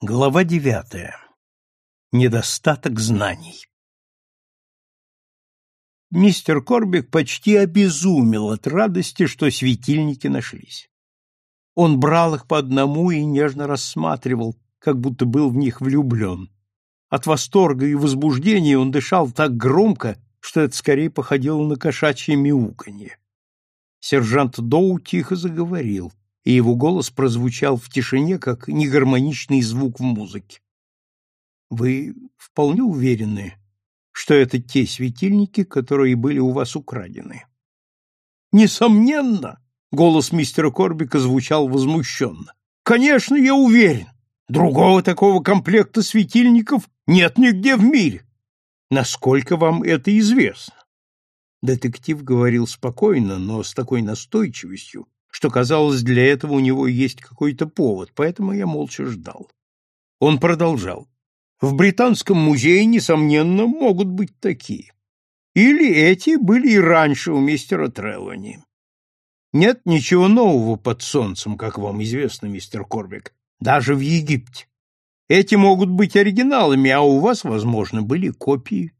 Глава девятая. Недостаток знаний. Мистер Корбик почти обезумел от радости, что светильники нашлись. Он брал их по одному и нежно рассматривал, как будто был в них влюблен. От восторга и возбуждения он дышал так громко, что это скорее походило на кошачье мяуканье. Сержант Доу тихо заговорил и его голос прозвучал в тишине, как негармоничный звук в музыке. Вы вполне уверены, что это те светильники, которые были у вас украдены? Несомненно, голос мистера Корбика звучал возмущенно. Конечно, я уверен. Другого такого комплекта светильников нет нигде в мире. Насколько вам это известно? Детектив говорил спокойно, но с такой настойчивостью, что, казалось, для этого у него есть какой-то повод, поэтому я молча ждал. Он продолжал. В Британском музее, несомненно, могут быть такие. Или эти были и раньше у мистера Треллани. Нет ничего нового под солнцем, как вам известно, мистер Корбек, даже в Египте. Эти могут быть оригиналами, а у вас, возможно, были копии.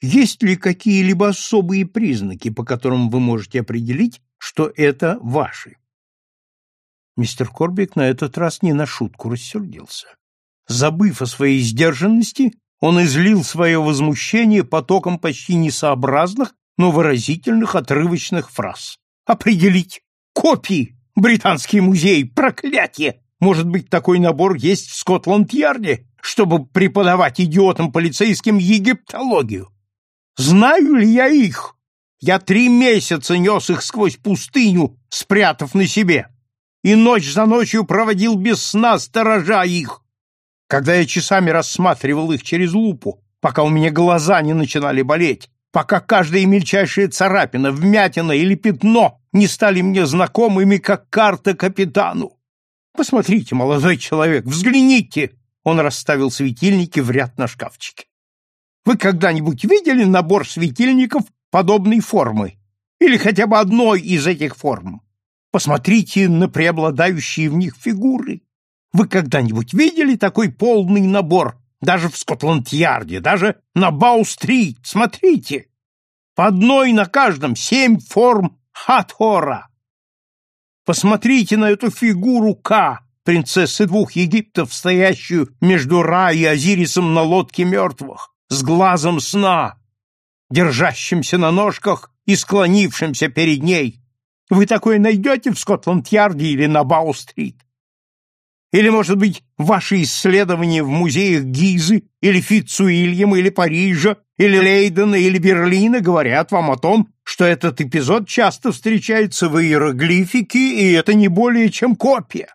Есть ли какие-либо особые признаки, по которым вы можете определить, что это ваши. Мистер Корбик на этот раз не на шутку рассердился. Забыв о своей сдержанности, он излил свое возмущение потоком почти несообразных, но выразительных отрывочных фраз. «Определить! Копии! Британский музей! Проклятие! Может быть, такой набор есть в Скотланд-Ярде, чтобы преподавать идиотам полицейским египтологию? Знаю ли я их? Я три месяца нес их сквозь пустыню, спрятав на себе, и ночь за ночью проводил без сна, сторожа их. Когда я часами рассматривал их через лупу, пока у меня глаза не начинали болеть, пока каждая мельчайшая царапина, вмятина или пятно не стали мне знакомыми, как карта капитану. Посмотрите, молодой человек, взгляните!» Он расставил светильники в ряд на шкафчике. Вы когда-нибудь видели набор светильников подобной формы, или хотя бы одной из этих форм. Посмотрите на преобладающие в них фигуры. Вы когда-нибудь видели такой полный набор, даже в Скотланд-Ярде, даже на Бау-стрит? Смотрите! По одной на каждом семь форм Хатхора. Посмотрите на эту фигуру К, принцессы двух Египтов, стоящую между Ра и Азирисом на лодке мертвых, с глазом сна держащимся на ножках и склонившимся перед ней. Вы такое найдете в Скотланд-Ярде или на Бау-стрит? Или, может быть, ваши исследования в музеях Гизы или Фитцуильяма или Парижа или Лейдена или Берлина говорят вам о том, что этот эпизод часто встречается в иероглифике, и это не более чем копия.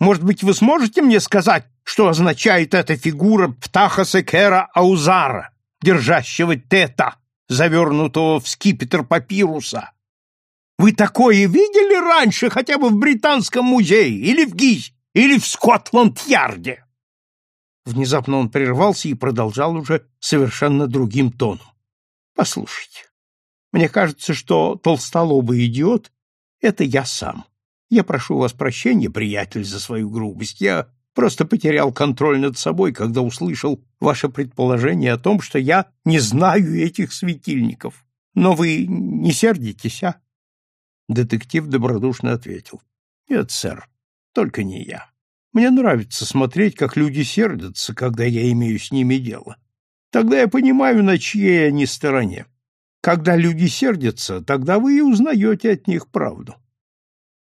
Может быть, вы сможете мне сказать, что означает эта фигура Птаха Секера Аузара? держащего тета, завернутого в скипетр папируса. Вы такое видели раньше хотя бы в Британском музее или в Гиз, или в Скотланд-Ярде? Внезапно он прервался и продолжал уже совершенно другим тоном. Послушайте, мне кажется, что толстолобый идиот — это я сам. Я прошу вас прощения, приятель, за свою грубость. Я Просто потерял контроль над собой, когда услышал ваше предположение о том, что я не знаю этих светильников. Но вы не сердитесь, а? Детектив добродушно ответил. Нет, сэр, только не я. Мне нравится смотреть, как люди сердятся, когда я имею с ними дело. Тогда я понимаю, на чьей они стороне. Когда люди сердятся, тогда вы и узнаете от них правду.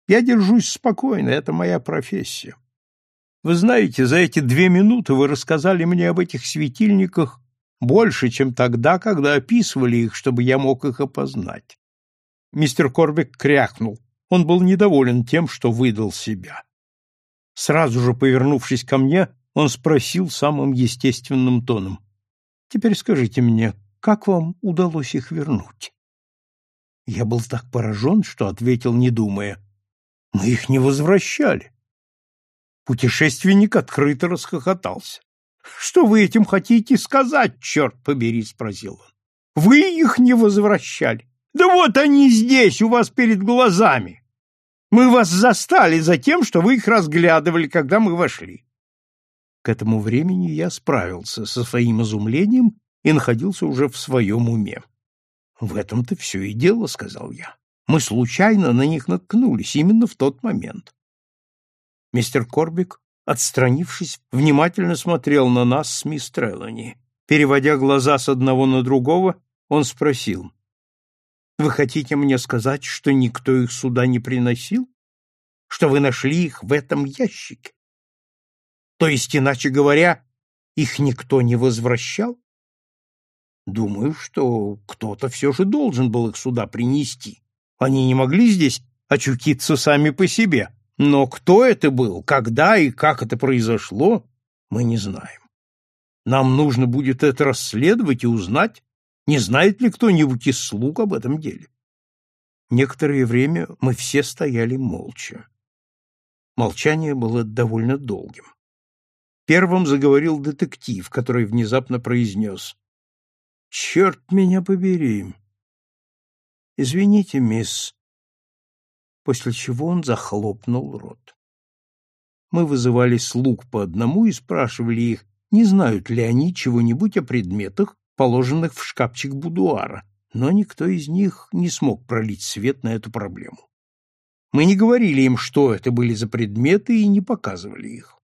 Я держусь спокойно, это моя профессия. Вы знаете, за эти две минуты вы рассказали мне об этих светильниках больше, чем тогда, когда описывали их, чтобы я мог их опознать. Мистер Корбек крякнул. Он был недоволен тем, что выдал себя. Сразу же повернувшись ко мне, он спросил самым естественным тоном. «Теперь скажите мне, как вам удалось их вернуть?» Я был так поражен, что ответил, не думая. «Мы их не возвращали. Путешественник открыто расхохотался. — Что вы этим хотите сказать, черт побери? — спросил он. — Вы их не возвращали. Да вот они здесь, у вас перед глазами. Мы вас застали за тем, что вы их разглядывали, когда мы вошли. К этому времени я справился со своим изумлением и находился уже в своем уме. «В этом-то все и дело», — сказал я. «Мы случайно на них наткнулись именно в тот момент». Мистер Корбик, отстранившись, внимательно смотрел на нас с мисс Треллани. Переводя глаза с одного на другого, он спросил. «Вы хотите мне сказать, что никто их сюда не приносил? Что вы нашли их в этом ящике?» То есть, иначе говоря, их никто не возвращал? Думаю, что кто-то все же должен был их сюда принести. Они не могли здесь очутиться сами по себе. Но кто это был, когда и как это произошло, мы не знаем. Нам нужно будет это расследовать и узнать, не знает ли кто-нибудь из слуг об этом деле. Некоторое время мы все стояли молча. Молчание было довольно долгим. Первым заговорил детектив, который внезапно произнес. «Черт меня побери!» «Извините, мисс...» После чего он захлопнул рот. Мы вызывали слуг по одному и спрашивали их, не знают ли они чего-нибудь о предметах, положенных в шкафчик будуара, но никто из них не смог пролить свет на эту проблему. Мы не говорили им, что это были за предметы, и не показывали их.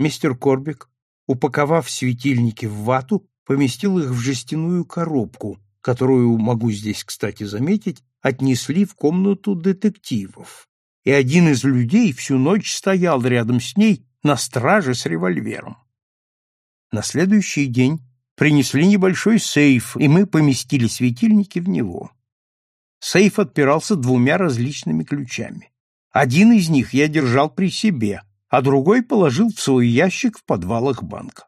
Мистер Корбик, упаковав светильники в вату, поместил их в жестяную коробку, которую, могу здесь, кстати, заметить, отнесли в комнату детективов. И один из людей всю ночь стоял рядом с ней на страже с револьвером. На следующий день принесли небольшой сейф, и мы поместили светильники в него. Сейф отпирался двумя различными ключами. Один из них я держал при себе, а другой положил в свой ящик в подвалах банка.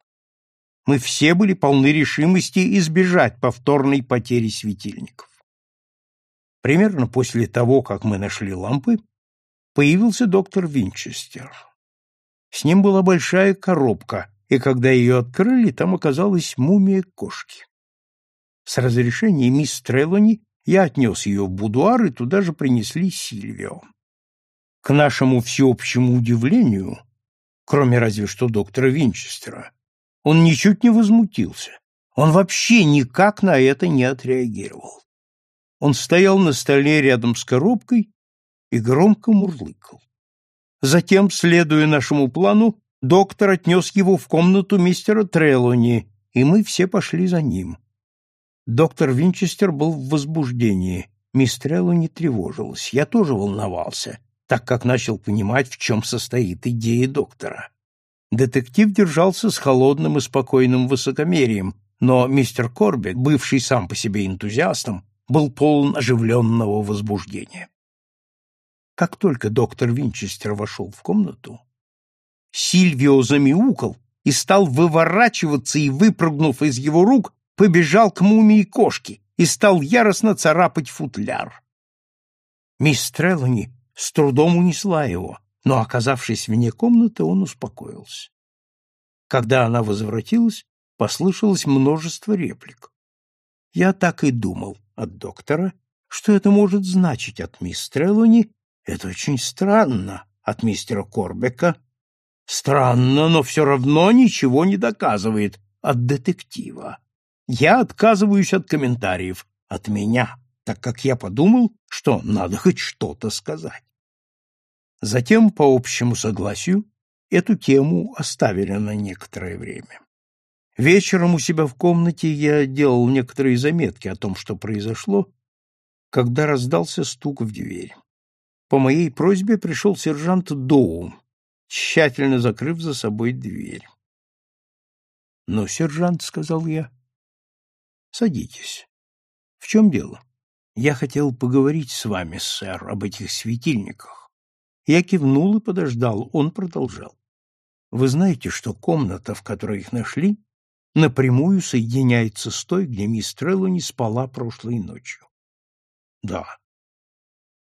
Мы все были полны решимости избежать повторной потери светильников. Примерно после того, как мы нашли лампы, появился доктор Винчестер. С ним была большая коробка, и когда ее открыли, там оказалась мумия кошки. С разрешения мисс Трелони я отнес ее в будуар, и туда же принесли Сильвио. К нашему всеобщему удивлению, кроме разве что доктора Винчестера, он ничуть не возмутился. Он вообще никак на это не отреагировал. Он стоял на столе рядом с коробкой и громко мурлыкал. Затем, следуя нашему плану, доктор отнес его в комнату мистера Трелони, и мы все пошли за ним. Доктор Винчестер был в возбуждении, мисс Трелони тревожилась, я тоже волновался, так как начал понимать, в чем состоит идея доктора. Детектив держался с холодным и спокойным высокомерием, но мистер Корбек, бывший сам по себе энтузиастом, был полон оживленного возбуждения. Как только доктор Винчестер вошел в комнату, Сильвио замяукал и стал выворачиваться и, выпрыгнув из его рук, побежал к мумии кошки и стал яростно царапать футляр. Мисс Треллани с трудом унесла его, но, оказавшись вне комнаты, он успокоился. Когда она возвратилась, послышалось множество реплик. Я так и думал от доктора, что это может значить от мисс Треллани. Это очень странно от мистера Корбека. Странно, но все равно ничего не доказывает от детектива. Я отказываюсь от комментариев, от меня так как я подумал, что надо хоть что-то сказать. Затем, по общему согласию, эту тему оставили на некоторое время. Вечером у себя в комнате я делал некоторые заметки о том, что произошло, когда раздался стук в дверь. По моей просьбе пришел сержант Доу, тщательно закрыв за собой дверь. — Ну, сержант, — сказал я, — садитесь. В чем дело? Я хотел поговорить с вами, сэр, об этих светильниках. Я кивнул и подождал. Он продолжал. Вы знаете, что комната, в которой их нашли, напрямую соединяется с той, где мисс Треллани спала прошлой ночью? Да.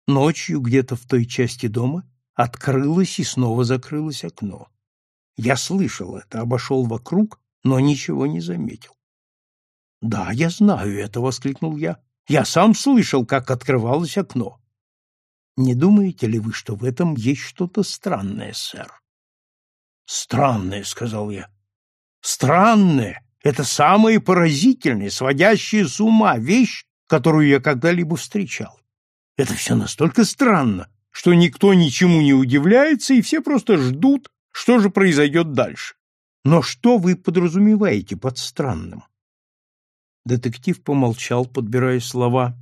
Ночью где-то в той части дома открылось и снова закрылось окно. Я слышал это, обошел вокруг, но ничего не заметил. Да, я знаю это, воскликнул я. Я сам слышал, как открывалось окно. Не думаете ли вы, что в этом есть что-то странное, сэр? Странное, сказал я. Странное — это самая поразительная, сводящая с ума вещь, которую я когда-либо встречал. Это все настолько странно, что никто ничему не удивляется, и все просто ждут, что же произойдет дальше. Но что вы подразумеваете под странным? Детектив помолчал, подбирая слова,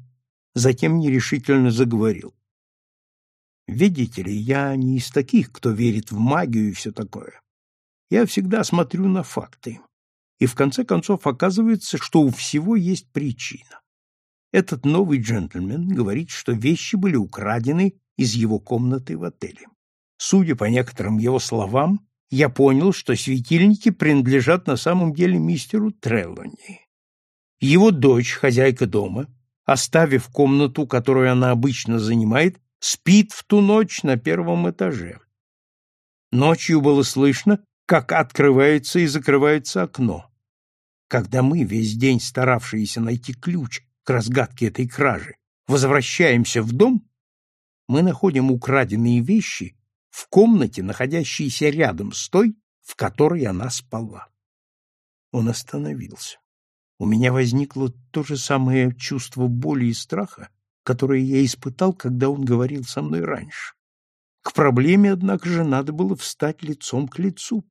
затем нерешительно заговорил. Видите ли, я не из таких, кто верит в магию и все такое. Я всегда смотрю на факты. И в конце концов оказывается, что у всего есть причина. Этот новый джентльмен говорит, что вещи были украдены из его комнаты в отеле. Судя по некоторым его словам, я понял, что светильники принадлежат на самом деле мистеру Треллони. Его дочь, хозяйка дома, оставив комнату, которую она обычно занимает, спит в ту ночь на первом этаже. Ночью было слышно, как открывается и закрывается окно. Когда мы, весь день старавшиеся найти ключ к разгадке этой кражи, возвращаемся в дом, мы находим украденные вещи в комнате, находящейся рядом с той, в которой она спала. Он остановился. У меня возникло то же самое чувство боли и страха, которое я испытал, когда он говорил со мной раньше. К проблеме, однако же, надо было встать лицом к лицу.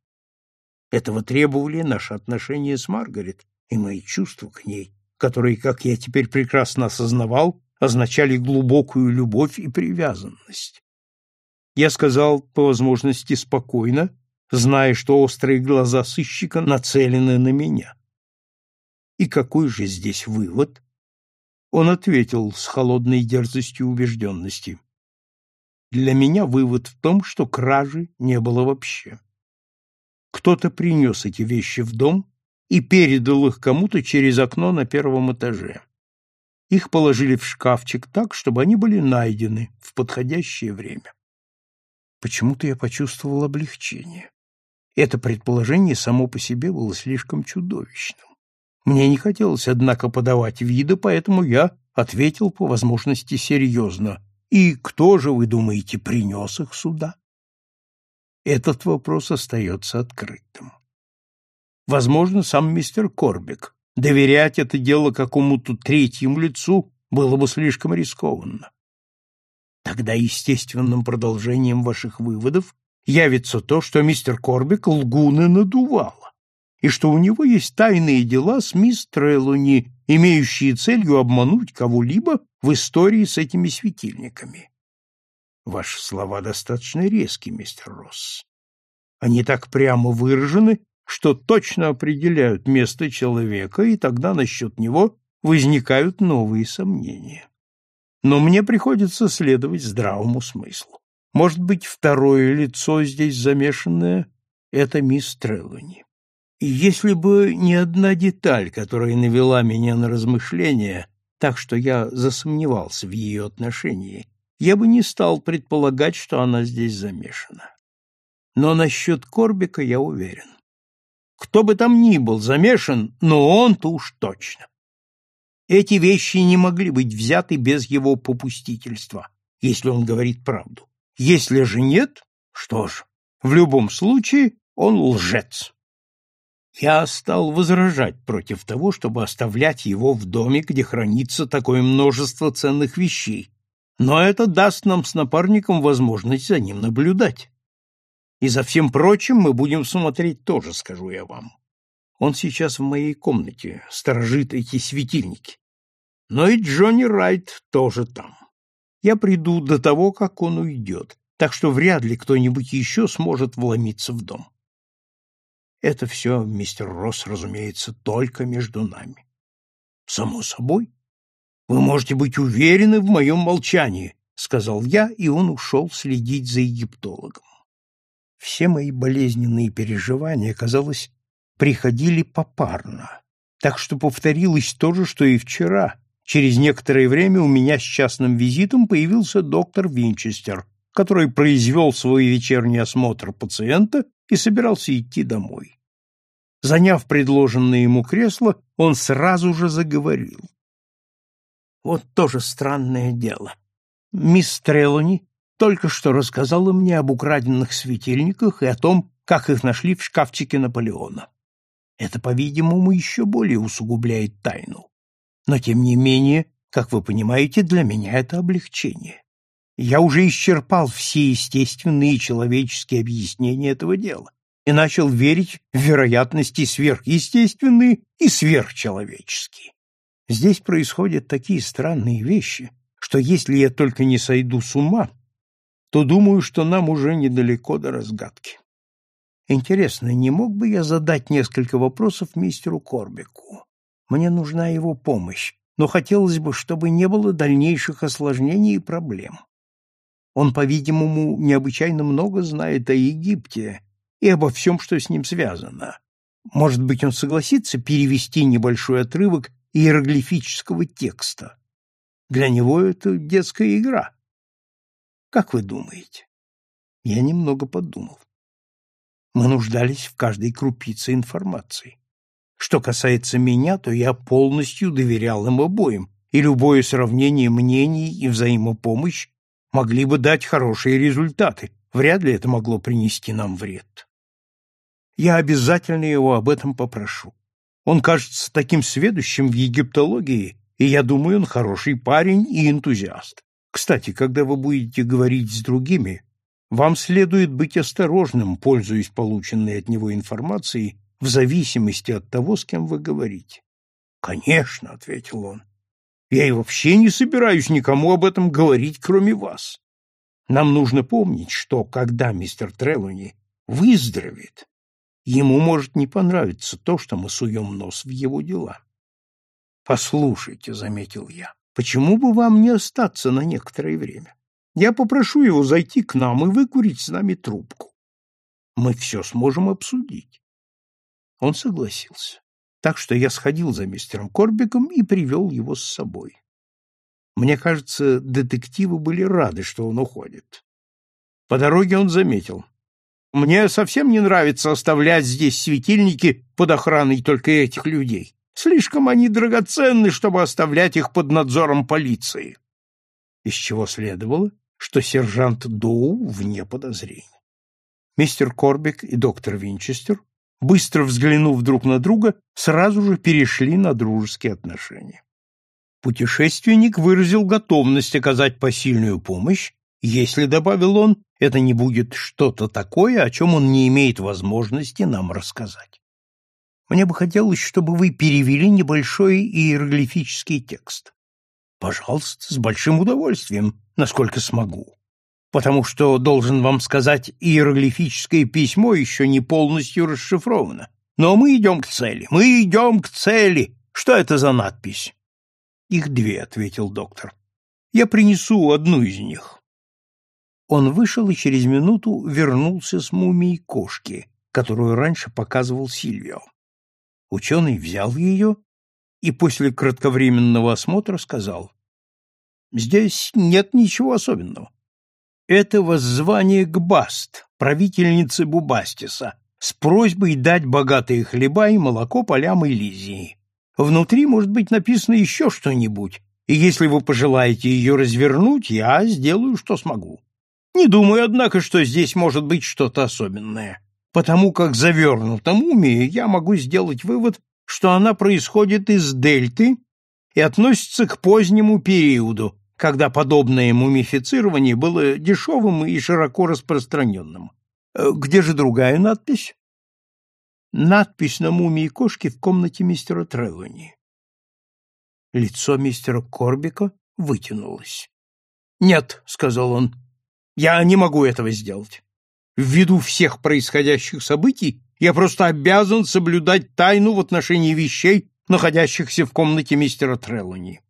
Этого требовали наши отношения с Маргарет и мои чувства к ней, которые, как я теперь прекрасно осознавал, означали глубокую любовь и привязанность. Я сказал, по возможности, спокойно, зная, что острые глаза сыщика нацелены на меня. И какой же здесь вывод? Он ответил с холодной дерзостью убежденности. Для меня вывод в том, что кражи не было вообще. Кто-то принес эти вещи в дом и передал их кому-то через окно на первом этаже. Их положили в шкафчик так, чтобы они были найдены в подходящее время. Почему-то я почувствовал облегчение. Это предположение само по себе было слишком чудовищным. Мне не хотелось, однако, подавать вида, поэтому я ответил по возможности серьезно. «И кто же, вы думаете, принес их сюда?» Этот вопрос остается открытым. Возможно, сам мистер Корбик. Доверять это дело какому-то третьему лицу было бы слишком рискованно. Тогда естественным продолжением ваших выводов явится то, что мистер Корбик лгуны надувала, и что у него есть тайные дела с мисс Треллони, имеющие целью обмануть кого-либо в истории с этими светильниками. Ваши слова достаточно резкие, мистер Росс. Они так прямо выражены, что точно определяют место человека, и тогда насчет него возникают новые сомнения. Но мне приходится следовать здравому смыслу. Может быть, второе лицо здесь замешанное — это мисс Треллани. И если бы не одна деталь, которая навела меня на размышления, так что я засомневался в ее отношении, я бы не стал предполагать, что она здесь замешана. Но насчет Корбика я уверен. Кто бы там ни был замешан, но он-то уж точно. Эти вещи не могли быть взяты без его попустительства, если он говорит правду. Если же нет, что ж, в любом случае он лжец. Я стал возражать против того, чтобы оставлять его в доме, где хранится такое множество ценных вещей, но это даст нам с напарником возможность за ним наблюдать. И за всем прочим мы будем смотреть тоже, скажу я вам. Он сейчас в моей комнате, сторожит эти светильники. Но и Джонни Райт тоже там. Я приду до того, как он уйдет, так что вряд ли кто-нибудь еще сможет вломиться в дом. Это все, мистер Росс, разумеется, только между нами. Само собой, вы можете быть уверены в моем молчании, сказал я, и он ушел следить за египтологом. Все мои болезненные переживания, казалось, приходили попарно, так что повторилось то же, что и вчера. Через некоторое время у меня с частным визитом появился доктор Винчестер, который произвел свой вечерний осмотр пациента и собирался идти домой. Заняв предложенное ему кресло, он сразу же заговорил. Вот тоже странное дело. Мисс Трелони только что рассказала мне об украденных светильниках и о том, как их нашли в шкафчике Наполеона. Это, по-видимому, еще более усугубляет тайну. Но, тем не менее, как вы понимаете, для меня это облегчение. Я уже исчерпал все естественные человеческие объяснения этого дела и начал верить в вероятности сверхъестественные и сверхчеловеческие. Здесь происходят такие странные вещи, что если я только не сойду с ума, то думаю, что нам уже недалеко до разгадки. Интересно, не мог бы я задать несколько вопросов мистеру Корбику? Мне нужна его помощь, но хотелось бы, чтобы не было дальнейших осложнений и проблем. Он, по-видимому, необычайно много знает о Египте и обо всем, что с ним связано. Может быть, он согласится перевести небольшой отрывок иероглифического текста. Для него это детская игра. Как вы думаете? Я немного подумал. Мы нуждались в каждой крупице информации. Что касается меня, то я полностью доверял им обоим, и любое сравнение мнений и взаимопомощь могли бы дать хорошие результаты. Вряд ли это могло принести нам вред. Я обязательно его об этом попрошу. Он кажется таким сведущим в египтологии, и я думаю, он хороший парень и энтузиаст. Кстати, когда вы будете говорить с другими, вам следует быть осторожным, пользуясь полученной от него информацией, в зависимости от того, с кем вы говорите. Конечно, ответил он. Я и вообще не собираюсь никому об этом говорить, кроме вас. Нам нужно помнить, что когда мистер Трелони выздоровеет, ему может не понравиться то, что мы суем нос в его дела. Послушайте, заметил я, почему бы вам не остаться на некоторое время? Я попрошу его зайти к нам и выкурить с нами трубку. Мы все сможем обсудить. Он согласился. Так что я сходил за мистером Корбиком и привел его с собой. Мне кажется, детективы были рады, что он уходит. По дороге он заметил. Мне совсем не нравится оставлять здесь светильники под охраной только этих людей. Слишком они драгоценны, чтобы оставлять их под надзором полиции. Из чего следовало, что сержант Доу вне подозрений. Мистер Корбик и доктор Винчестер, быстро взглянув друг на друга, сразу же перешли на дружеские отношения. Путешественник выразил готовность оказать посильную помощь, если, добавил он, это не будет что-то такое, о чем он не имеет возможности нам рассказать. Мне бы хотелось, чтобы вы перевели небольшой иероглифический текст. Пожалуйста, с большим удовольствием, насколько смогу. Потому что, должен вам сказать, иероглифическое письмо еще не полностью расшифровано. Но мы идем к цели, мы идем к цели. Что это за надпись? Их две, ответил доктор. Я принесу одну из них. Он вышел и через минуту вернулся с мумией кошки, которую раньше показывал Сильвио. Ученый взял ее и после кратковременного осмотра сказал, «Здесь нет ничего особенного. Это воззвание к Баст, правительнице Бубастиса, с просьбой дать богатые хлеба и молоко полям Элизии. Внутри может быть написано еще что-нибудь, и если вы пожелаете ее развернуть, я сделаю, что смогу. Не думаю, однако, что здесь может быть что-то особенное, потому как завернутом уме я могу сделать вывод, что она происходит из дельты и относится к позднему периоду, когда подобное мумифицирование было дешевым и широко распространенным. Э, где же другая надпись? Надпись на мумии кошки в комнате мистера Треллани. Лицо мистера Корбика вытянулось. «Нет», — сказал он, — «я не могу этого сделать. Ввиду всех происходящих событий я просто обязан соблюдать тайну в отношении вещей, находящихся в комнате мистера Треллани.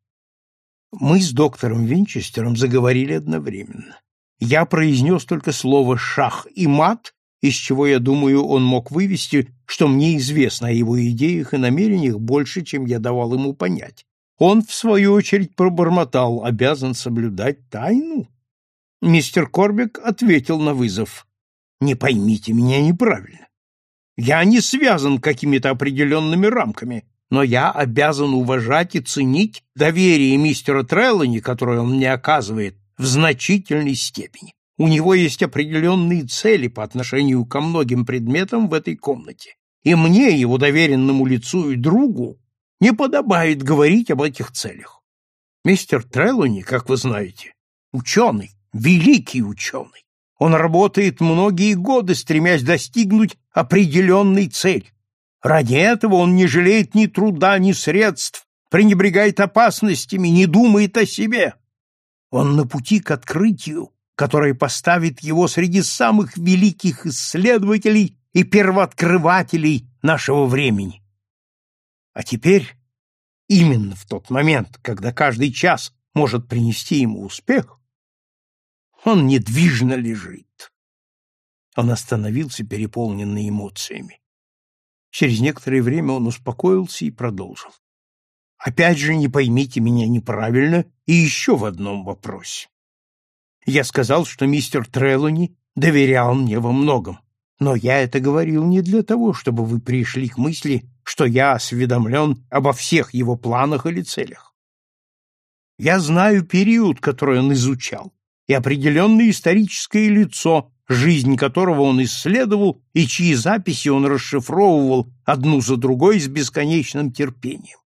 Мы с доктором Винчестером заговорили одновременно. Я произнес только слово «шах» и «мат», из чего, я думаю, он мог вывести, что мне известно о его идеях и намерениях больше, чем я давал ему понять. Он, в свою очередь, пробормотал, обязан соблюдать тайну. Мистер Корбик ответил на вызов. «Не поймите меня неправильно. Я не связан какими-то определенными рамками, но я обязан уважать и ценить доверие мистера Треллани, которое он мне оказывает в значительной степени. У него есть определенные цели по отношению ко многим предметам в этой комнате, и мне, его доверенному лицу и другу, не подобает говорить об этих целях. Мистер Треллони, как вы знаете, ученый, великий ученый. Он работает многие годы, стремясь достигнуть определенной цели. Ради этого он не жалеет ни труда, ни средств, пренебрегает опасностями, не думает о себе. Он на пути к открытию, которое поставит его среди самых великих исследователей и первооткрывателей нашего времени. А теперь, именно в тот момент, когда каждый час может принести ему успех, он недвижно лежит. Он остановился, переполненный эмоциями. Через некоторое время он успокоился и продолжил. Опять же, не поймите меня неправильно и еще в одном вопросе. Я сказал, что мистер Треллони доверял мне во многом, но я это говорил не для того, чтобы вы пришли к мысли, что я осведомлен обо всех его планах или целях. Я знаю период, который он изучал, и определенное историческое лицо, жизнь которого он исследовал и чьи записи он расшифровывал одну за другой с бесконечным терпением.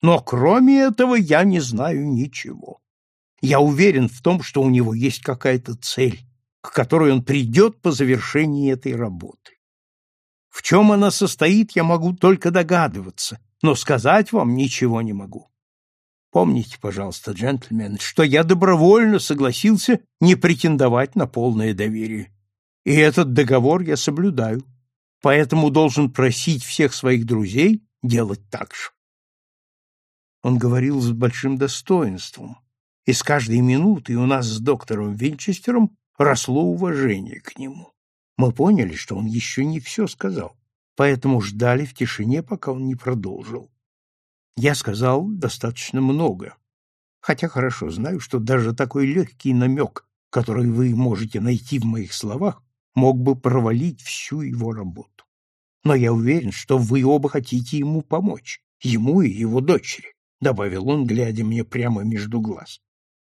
Но кроме этого я не знаю ничего. Я уверен в том, что у него есть какая-то цель, к которой он придет по завершении этой работы. В чем она состоит, я могу только догадываться, но сказать вам ничего не могу. Помните, пожалуйста, джентльмен, что я добровольно согласился не претендовать на полное доверие. И этот договор я соблюдаю, поэтому должен просить всех своих друзей делать так же. Он говорил с большим достоинством, и с каждой минутой у нас с доктором Винчестером росло уважение к нему. Мы поняли, что он еще не все сказал, поэтому ждали в тишине, пока он не продолжил. Я сказал достаточно много, хотя хорошо знаю, что даже такой легкий намек, который вы можете найти в моих словах, мог бы провалить всю его работу. Но я уверен, что вы оба хотите ему помочь, ему и его дочери. — добавил он, глядя мне прямо между глаз.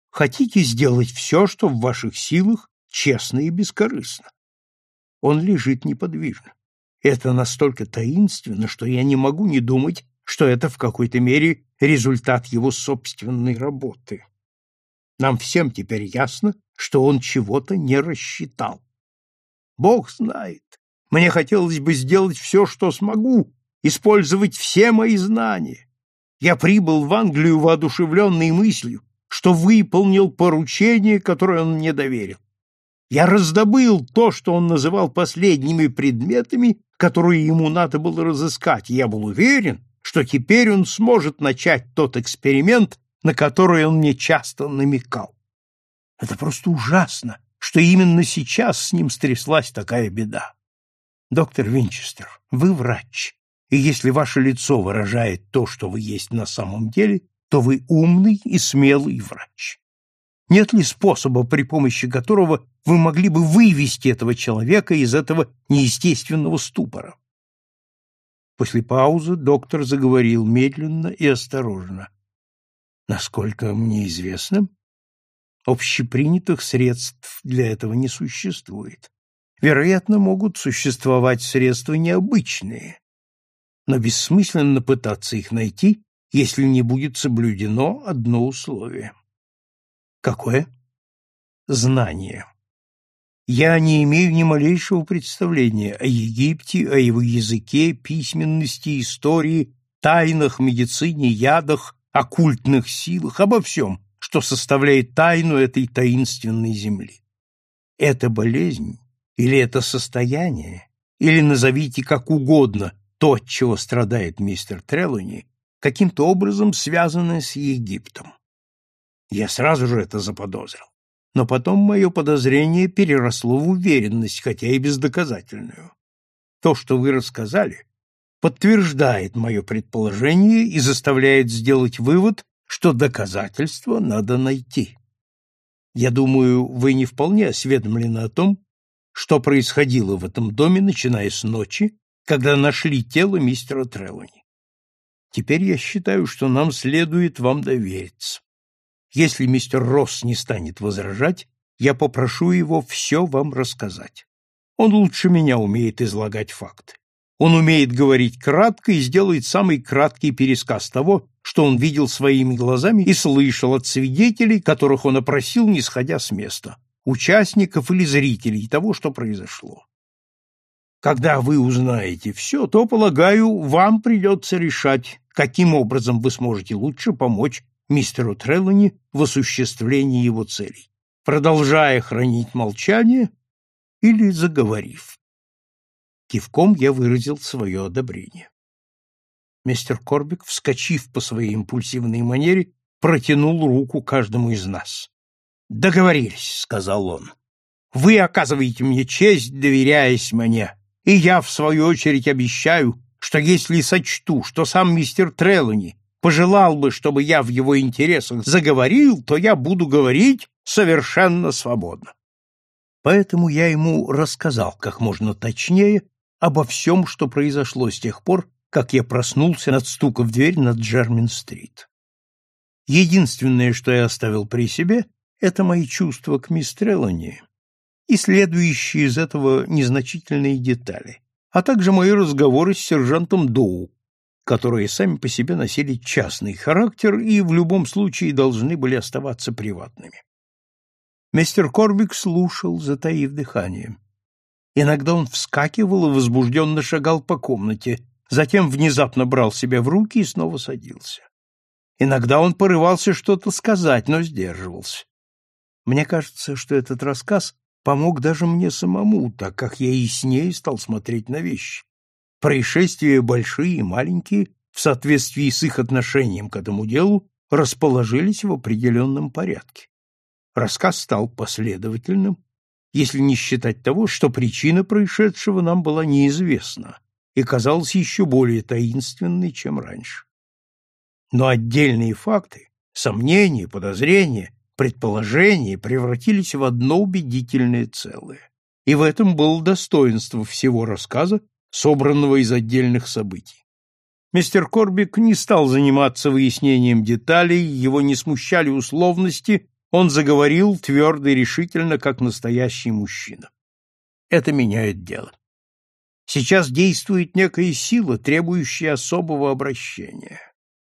«Хотите сделать все, что в ваших силах, честно и бескорыстно?» Он лежит неподвижно. Это настолько таинственно, что я не могу не думать, что это в какой-то мере результат его собственной работы. Нам всем теперь ясно, что он чего-то не рассчитал. Бог знает, мне хотелось бы сделать все, что смогу, использовать все мои знания, я прибыл в Англию воодушевленной мыслью, что выполнил поручение, которое он мне доверил. Я раздобыл то, что он называл последними предметами, которые ему надо было разыскать, я был уверен, что теперь он сможет начать тот эксперимент, на который он мне часто намекал. Это просто ужасно, что именно сейчас с ним стряслась такая беда. Доктор Винчестер, вы врач, и если ваше лицо выражает то, что вы есть на самом деле, то вы умный и смелый врач. Нет ли способа, при помощи которого вы могли бы вывести этого человека из этого неестественного ступора? После паузы доктор заговорил медленно и осторожно. Насколько мне известно, общепринятых средств для этого не существует. Вероятно, могут существовать средства необычные, но бессмысленно пытаться их найти, если не будет соблюдено одно условие. Какое? Знание. Я не имею ни малейшего представления о Египте, о его языке, письменности, истории, тайнах, медицине, ядах, оккультных силах, обо всем, что составляет тайну этой таинственной земли. Это болезнь или это состояние, или назовите как угодно, то, от чего страдает мистер Трелуни, каким-то образом связано с Египтом. Я сразу же это заподозрил. Но потом мое подозрение переросло в уверенность, хотя и бездоказательную. То, что вы рассказали, подтверждает мое предположение и заставляет сделать вывод, что доказательства надо найти. Я думаю, вы не вполне осведомлены о том, что происходило в этом доме, начиная с ночи, когда нашли тело мистера Треллани. Теперь я считаю, что нам следует вам довериться. Если мистер Росс не станет возражать, я попрошу его все вам рассказать. Он лучше меня умеет излагать факты. Он умеет говорить кратко и сделает самый краткий пересказ того, что он видел своими глазами и слышал от свидетелей, которых он опросил, не сходя с места, участников или зрителей того, что произошло. Когда вы узнаете все, то, полагаю, вам придется решать, каким образом вы сможете лучше помочь мистеру Треллани в осуществлении его целей, продолжая хранить молчание или заговорив. Кивком я выразил свое одобрение. Мистер Корбик, вскочив по своей импульсивной манере, протянул руку каждому из нас. «Договорились», — сказал он. «Вы оказываете мне честь, доверяясь мне, и я, в свою очередь, обещаю, что если сочту, что сам мистер Треллани пожелал бы, чтобы я в его интересах заговорил, то я буду говорить совершенно свободно. Поэтому я ему рассказал как можно точнее обо всем, что произошло с тех пор, как я проснулся над стуком в дверь на Джермин-стрит. Единственное, что я оставил при себе, это мои чувства к мисс Треллани и следующие из этого незначительные детали, а также мои разговоры с сержантом Доу, которые сами по себе носили частный характер и в любом случае должны были оставаться приватными. Мистер Корбик слушал, затаив дыхание. Иногда он вскакивал и возбужденно шагал по комнате, затем внезапно брал себя в руки и снова садился. Иногда он порывался что-то сказать, но сдерживался. Мне кажется, что этот рассказ помог даже мне самому, так как я яснее стал смотреть на вещи. Происшествия большие и маленькие, в соответствии с их отношением к этому делу, расположились в определенном порядке. Рассказ стал последовательным, если не считать того, что причина происшедшего нам была неизвестна и казалась еще более таинственной, чем раньше. Но отдельные факты, сомнения, подозрения предположения превратились в одно убедительное целое. И в этом было достоинство всего рассказа, собранного из отдельных событий. Мистер Корбик не стал заниматься выяснением деталей, его не смущали условности, он заговорил твердо и решительно, как настоящий мужчина. Это меняет дело. Сейчас действует некая сила, требующая особого обращения.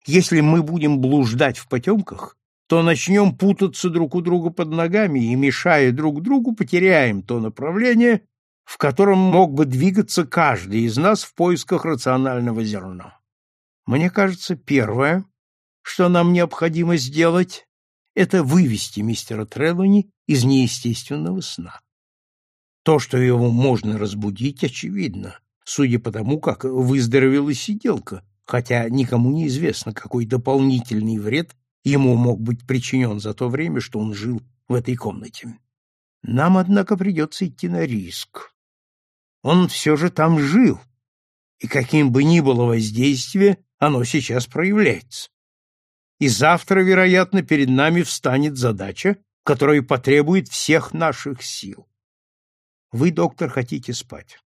Если мы будем блуждать в потемках, то начнем путаться друг у друга под ногами и, мешая друг другу, потеряем то направление, в котором мог бы двигаться каждый из нас в поисках рационального зерна. Мне кажется, первое, что нам необходимо сделать, это вывести мистера Треллани из неестественного сна. То, что его можно разбудить, очевидно, судя по тому, как выздоровела сиделка, хотя никому не известно, какой дополнительный вред ему мог быть причинен за то время, что он жил в этой комнате. Нам, однако, придется идти на риск. Он все же там жил, и каким бы ни было воздействие, оно сейчас проявляется. И завтра, вероятно, перед нами встанет задача, которая потребует всех наших сил. Вы, доктор, хотите спать.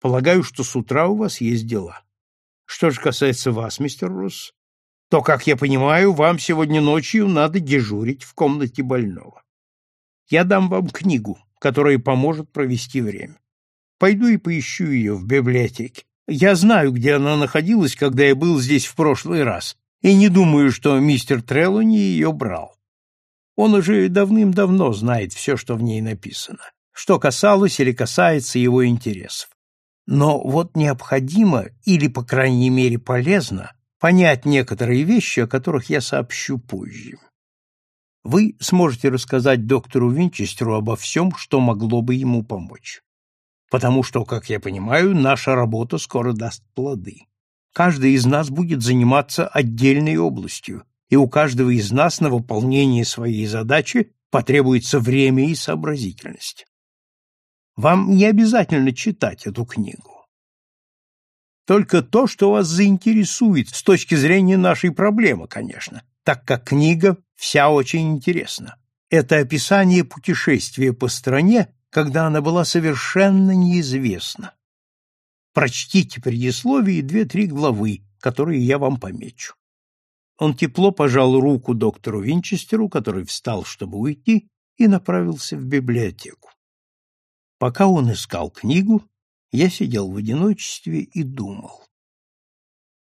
Полагаю, что с утра у вас есть дела. Что же касается вас, мистер Росс, то, как я понимаю, вам сегодня ночью надо дежурить в комнате больного. Я дам вам книгу, которая поможет провести время. Пойду и поищу ее в библиотеке. Я знаю, где она находилась, когда я был здесь в прошлый раз, и не думаю, что мистер Треллони ее брал. Он уже давным-давно знает все, что в ней написано, что касалось или касается его интересов. Но вот необходимо, или, по крайней мере, полезно, понять некоторые вещи, о которых я сообщу позже. Вы сможете рассказать доктору Винчестеру обо всем, что могло бы ему помочь. Потому что, как я понимаю, наша работа скоро даст плоды. Каждый из нас будет заниматься отдельной областью, и у каждого из нас на выполнение своей задачи потребуется время и сообразительность. Вам не обязательно читать эту книгу только то, что вас заинтересует с точки зрения нашей проблемы, конечно, так как книга вся очень интересна. Это описание путешествия по стране, когда она была совершенно неизвестна. Прочтите предисловие и две-три главы, которые я вам помечу. Он тепло пожал руку доктору Винчестеру, который встал, чтобы уйти, и направился в библиотеку. Пока он искал книгу, я сидел в одиночестве и думал.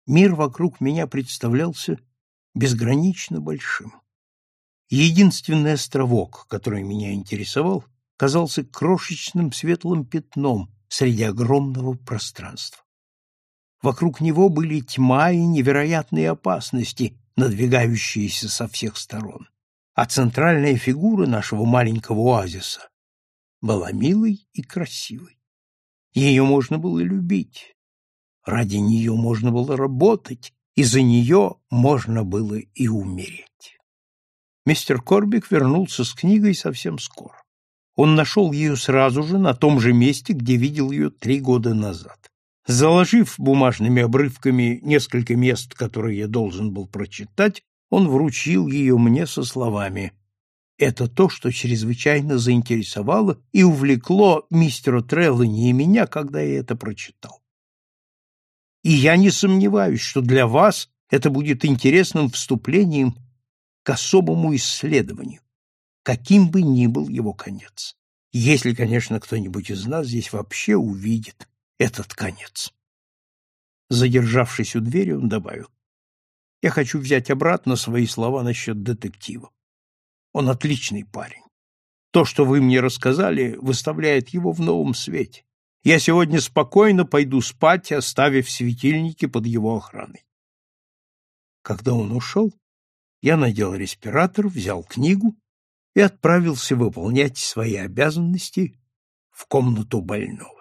Мир вокруг меня представлялся безгранично большим. Единственный островок, который меня интересовал, казался крошечным светлым пятном среди огромного пространства. Вокруг него были тьма и невероятные опасности, надвигающиеся со всех сторон. А центральная фигура нашего маленького оазиса была милой и красивой. Ее можно было любить. Ради нее можно было работать, и за нее можно было и умереть. Мистер Корбик вернулся с книгой совсем скоро. Он нашел ее сразу же на том же месте, где видел ее три года назад. Заложив бумажными обрывками несколько мест, которые я должен был прочитать, он вручил ее мне со словами «Это то, что чрезвычайно заинтересовало и увлекло мистера Треллани и меня, когда я это прочитал. И я не сомневаюсь, что для вас это будет интересным вступлением к особому исследованию, каким бы ни был его конец. Если, конечно, кто-нибудь из нас здесь вообще увидит этот конец. Задержавшись у двери, он добавил. Я хочу взять обратно свои слова насчет детектива. Он отличный парень. То, что вы мне рассказали, выставляет его в новом свете. Я сегодня спокойно пойду спать, оставив светильники под его охраной. Когда он ушел, я надел респиратор, взял книгу и отправился выполнять свои обязанности в комнату больного.